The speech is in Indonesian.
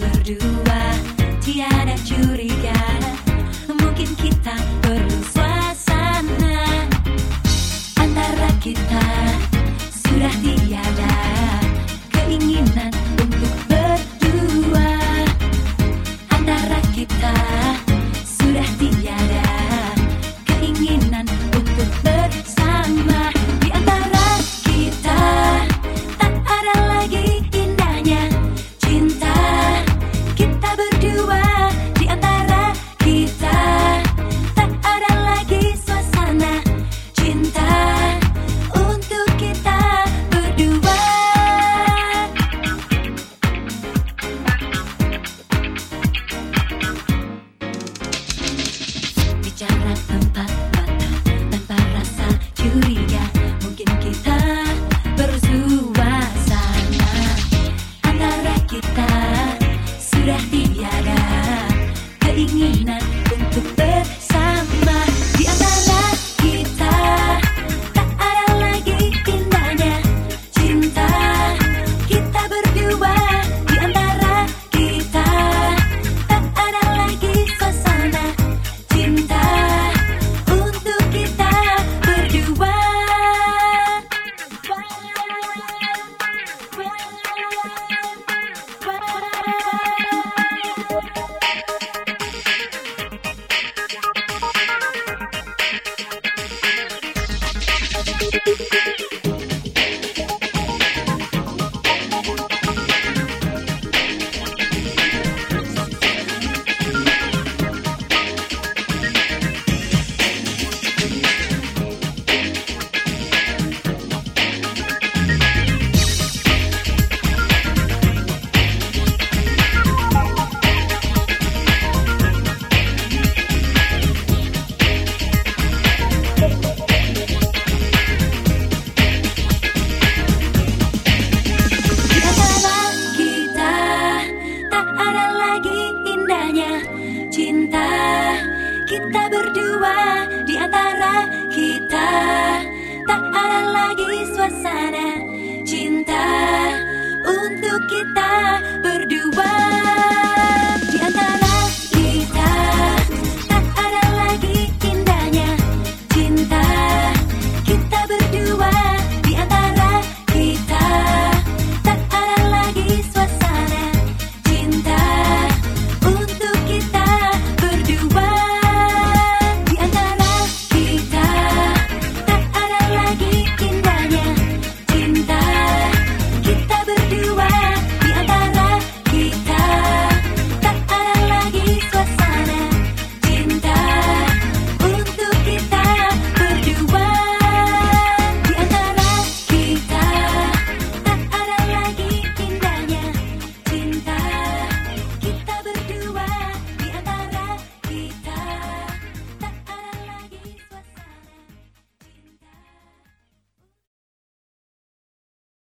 berdua kita berdua di antara